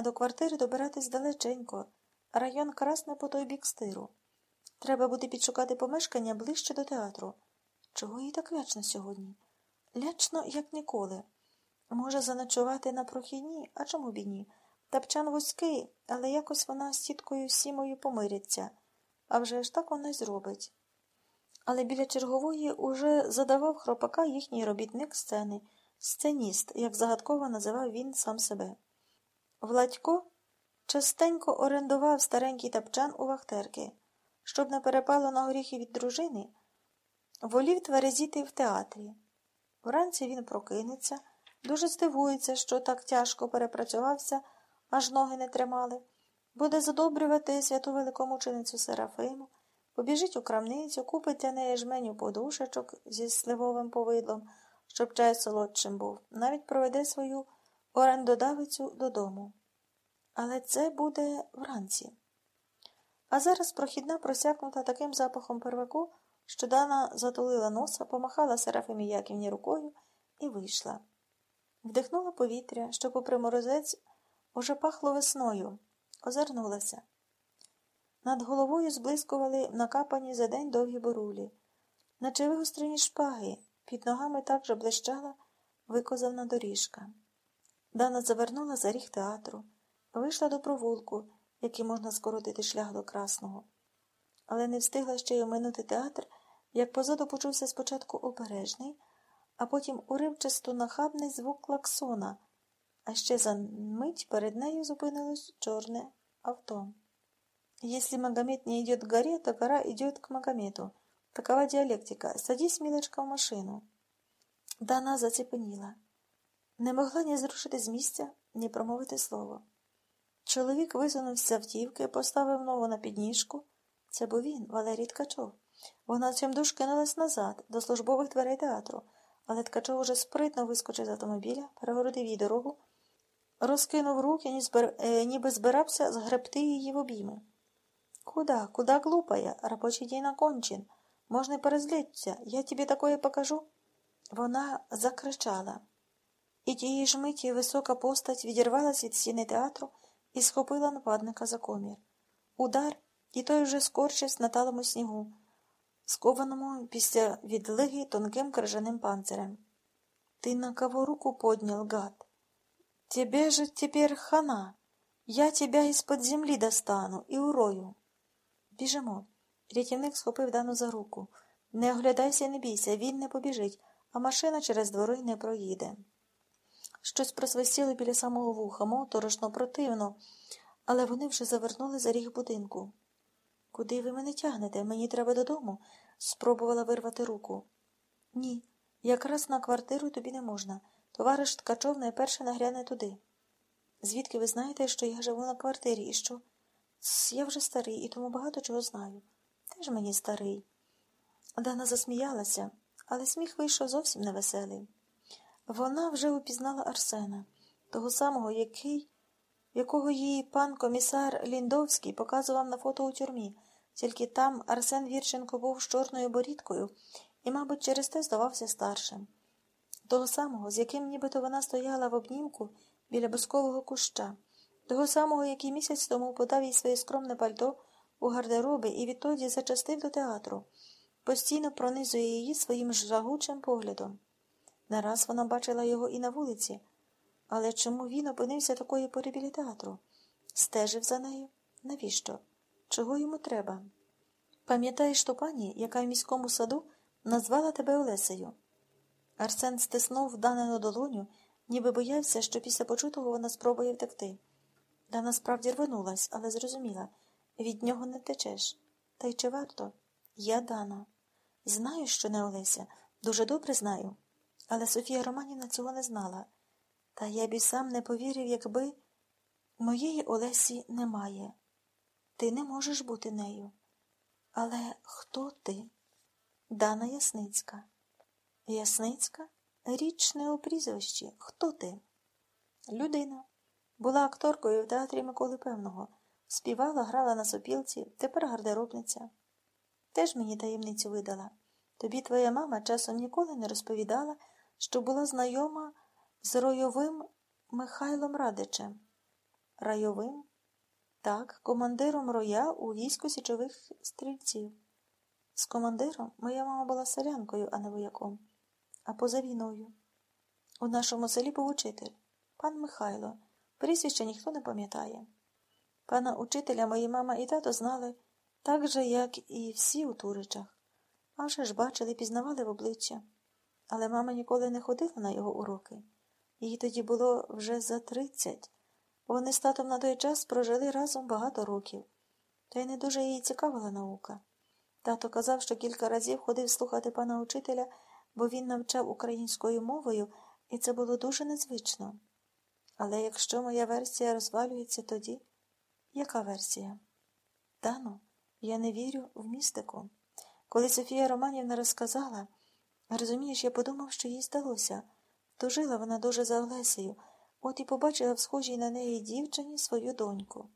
а до квартири добиратись далеченько. Район красне по той бік стиру. Треба буде підшукати помешкання ближче до театру. Чого їй так лячно сьогодні? Лячно, як ніколи. Може, заночувати на прохідні, а чому б і ні? Тапчан вузький, але якось вона з тіткою сімою помириться. А вже ж так вона й зробить. Але біля чергової уже задавав хропака їхній робітник сцени, сценіст, як загадково називав він сам себе. Владько частенько орендував старенький тапчан у вахтерки, щоб не перепало на горіхи від дружини, волів тверезіти в театрі. Вранці він прокинеться, дуже здивується, що так тяжко перепрацювався, аж ноги не тримали, буде задобрювати святу великомученицю Серафиму, побіжить у крамницю, купить для неї жменю подушечок зі сливовим повидлом, щоб чай солодшим був, навіть проведе свою орендодавицю додому. Але це буде вранці. А зараз прохідна просякнута таким запахом перваку, що Дана затулила носа, помахала Серафимі Яківні рукою і вийшла. Вдихнула повітря, що, попри морозець, уже пахло весною, озирнулася. Над головою зблискували накапані за день довгі борулі, наче вигострені шпаги, під ногами так же блищала викозавна доріжка. Дана завернула за ріг театру, вийшла до провулку, який можна скоротити шлях до красного. Але не встигла ще й оминути театр, як позаду почувся спочатку обережний, а потім уривчасто нахабний звук клаксона, а ще за мить перед нею зупинилось чорне авто. Если Магомед не идет к горе, то гора идет к Магомету. Такова діалектика. Садись, мілечка, в машину. Дана заціпеніла. Не могла ні зрушити з місця, ні промовити слово. Чоловік висунувся з автівки, поставив ногу на підніжку. Це був він, Валерій Ткачов. Вона чимдуж кинулась назад, до службових дверей театру, але Ткачов уже спритно вискочив з автомобіля, перегородив їй дорогу, розкинув руки, ніби збирався згребти її в обійми. Куда, куда глупая? Рабочий день окончен. Можна перезлиться. Я тобі такое покажу. Вона закричала. І тієї ж миті висока постать відірвалась від стіни театру і схопила нападника за комір. Удар, і той вже скорчився на талому снігу, скованому після відлиги тонким крижаним панцирем. Ты на кого руку поднял, гад? Тебе же теперь хана. Я тебя из-под земли достану и урою. Біжимо. Рятівник схопив Дану за руку. Не оглядайся, не бійся, він не побіжить, а машина через двори не проїде. Щось просвистіло біля самого вуха, моторошно, противно, але вони вже завернули за ріг будинку. Куди ви мене тягнете? Мені треба додому, спробувала вирвати руку. Ні, якраз на квартиру тобі не можна. Товариш Ткачов найперше нагряне туди. Звідки ви знаєте, що я живу на квартирі і що? Я вже старий і тому багато чого знаю. Теж мені старий. Дана засміялася, але сміх вийшов зовсім невеселий. Вона вже упізнала Арсена, того самого, який, якого їй пан комісар Ліндовський показував на фото у тюрмі, тільки там Арсен Вірченко був з чорною борідкою і, мабуть, через те здавався старшим. Того самого, з яким нібито вона стояла в обнімку біля бускового куща того самого, який місяць тому подав їй своє скромне пальто у гардероби і відтоді зачастив до театру, постійно пронизує її своїм жагучим поглядом. Не раз вона бачила його і на вулиці, але чому він опинився такої пори біля театру? Стежив за нею? Навіщо? Чого йому треба? Пам'ятаєш ту пані, яка в міському саду назвала тебе Олесею? Арсен стиснув данену долоню, ніби боявся, що після почутого вона спробує втекти. Дана справді рвонулась, але зрозуміла від нього не течеш. Та й чи варто? Я Дана. Знаю, що не Олеся, дуже добре знаю. Але Софія Романівна цього не знала. Та я б і сам не повірив, якби моєї Олесі немає. Ти не можеш бути нею. Але хто ти? Дана Ясницька. Ясницька? Річ не у прізвищі. Хто ти? Людина. Була акторкою в театрі Миколи Певного, співала, грала на сопілці, тепер гардеробниця. Теж мені таємницю видала. Тобі твоя мама часом ніколи не розповідала, що була знайома з ройовим Михайлом Радичем. Райовим? Так, командиром роя у війську січових стрільців. З командиром моя мама була селянкою, а не вояком, а поза війною. У нашому селі був учитель, пан Михайло. Прізвища ніхто не пам'ятає. Пана учителя мої мама і тато знали так же, як і всі у Туричах. А вже ж бачили, пізнавали в обличчя. Але мама ніколи не ходила на його уроки. Їй тоді було вже за тридцять. Вони з татом на той час прожили разом багато років, та й не дуже її цікавила наука. Тато казав, що кілька разів ходив слухати пана учителя, бо він навчав українською мовою, і це було дуже незвично. Але якщо моя версія розвалюється тоді, яка версія? Тану, я не вірю в містику. Коли Софія Романівна розказала, розумієш, я подумав, що їй сталося. Тужила вона дуже за Олесею, от і побачила в схожій на неї дівчині свою доньку.